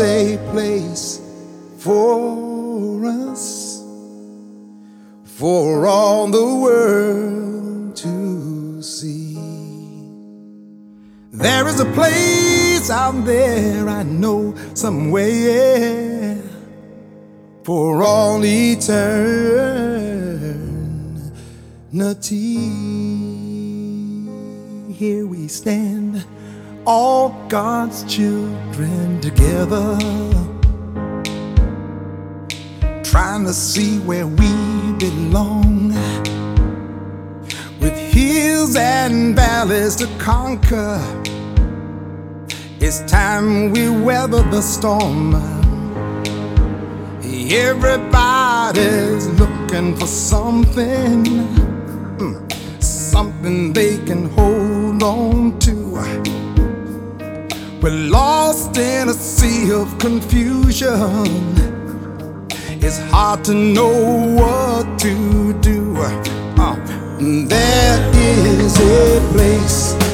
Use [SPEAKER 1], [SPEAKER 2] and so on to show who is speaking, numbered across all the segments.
[SPEAKER 1] a place for us, for all the world to see. There is a place out there, I know, somewhere for all eternity. Here we stand, all God's children together, trying to see where we belong. With hills and valleys to conquer, it's time we weather the storm. Everybody's looking for something, mm, something they can hold on to. We're lost in a sea of confusion. It's hard to know what to do. Uh, there is a place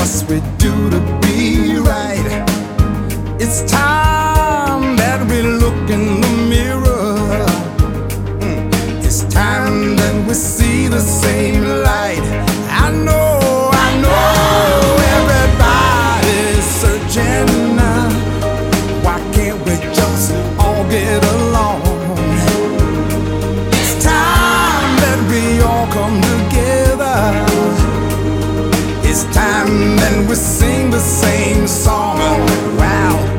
[SPEAKER 1] must we do to be right? It's time that we look in the mirror. Mm, It's time that we see the same light. I know, I know everybody's searching. Why can't we just all get along? It's time that we all come together. It's time and we sing the same song. Wow,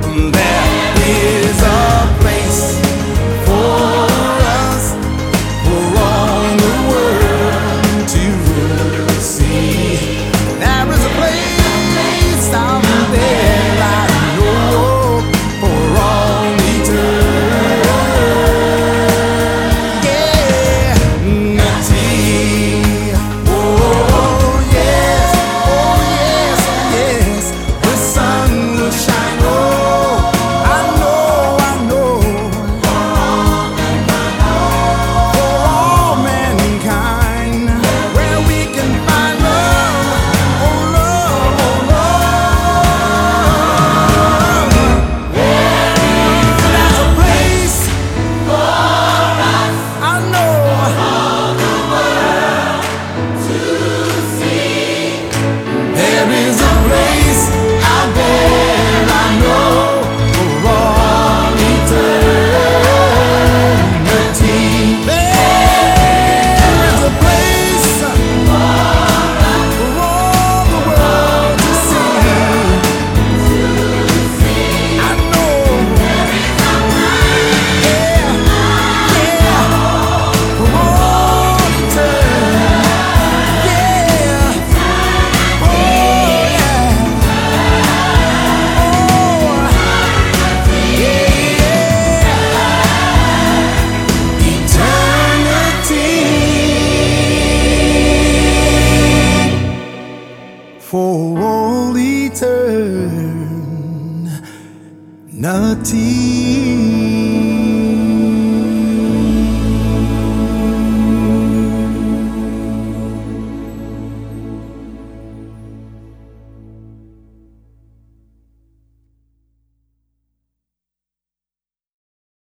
[SPEAKER 1] For all eternity.